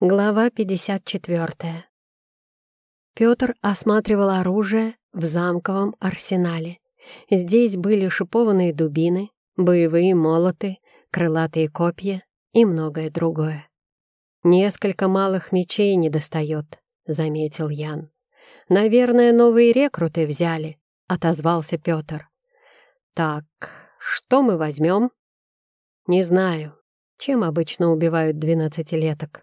Глава 54. Петр осматривал оружие в замковом арсенале. Здесь были шипованные дубины, боевые молоты, крылатые копья и многое другое. «Несколько малых мечей недостает», — заметил Ян. «Наверное, новые рекруты взяли», — отозвался Петр. «Так, что мы возьмем?» «Не знаю. Чем обычно убивают двенадцатилеток?»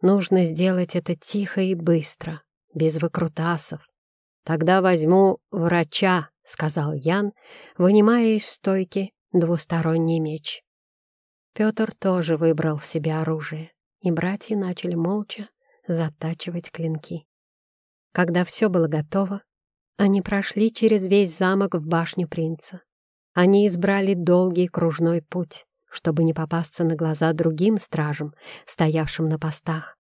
Нужно сделать это тихо и быстро, без выкрутасов. «Тогда возьму врача», — сказал Ян, вынимая из стойки двусторонний меч. Петр тоже выбрал себе оружие, и братья начали молча затачивать клинки. Когда все было готово, они прошли через весь замок в башню принца. Они избрали долгий кружной путь, чтобы не попасться на глаза другим стражам, стоявшим на постах.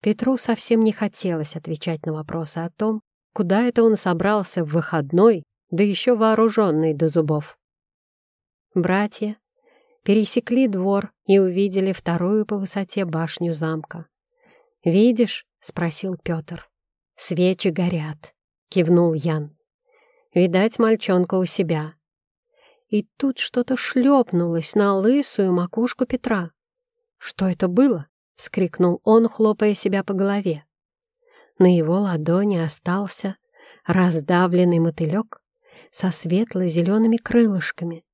Петру совсем не хотелось отвечать на вопросы о том, куда это он собрался в выходной, да еще вооруженный до зубов. Братья пересекли двор и увидели вторую по высоте башню замка. «Видишь?» — спросил Петр. «Свечи горят», — кивнул Ян. «Видать, мальчонка у себя и тут что-то шлепнулось на лысую макушку Петра. «Что это было?» — вскрикнул он, хлопая себя по голове. На его ладони остался раздавленный мотылек со светло-зелеными крылышками.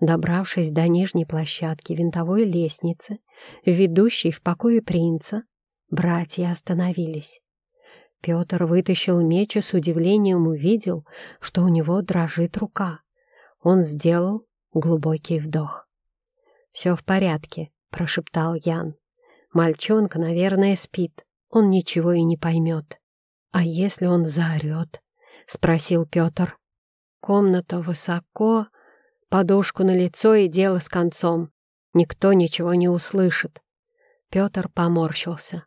Добравшись до нижней площадки винтовой лестницы, ведущей в покое принца, братья остановились. Петр вытащил меч и с удивлением увидел, что у него дрожит рука. Он сделал глубокий вдох. «Все в порядке», — прошептал Ян. «Мальчонка, наверное, спит. Он ничего и не поймет». «А если он заорет?» — спросил Петр. «Комната высоко, подушку на лицо и дело с концом. Никто ничего не услышит». Петр поморщился.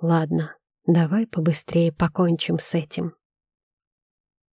«Ладно, давай побыстрее покончим с этим».